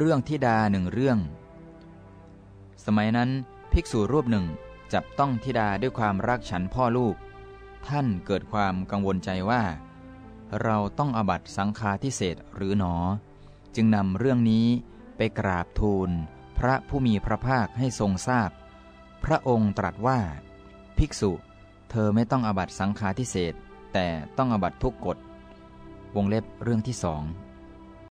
เรื่องทิดาหนึ่งเรื่อง สมัยนั้นภิกษุรูปหนึ่งจับต้องทิดาด้วยความรักฉันพ่อลูก ท่านเกิดความกังวลใจว่า เราต้องอบัตสังฆาทิเศษหรือหนอ จึงนำเรื่องนี้ไปกราบทูล พระผู้มีพระภาคให้ทรงทราบพพระองค์ตรัสว่า ภิกษุ เธอไม่ต้องอบัตสังฆาทิเศษแต่ต้องอบัตทุกกฎวงเล็บเรื่องที่สอง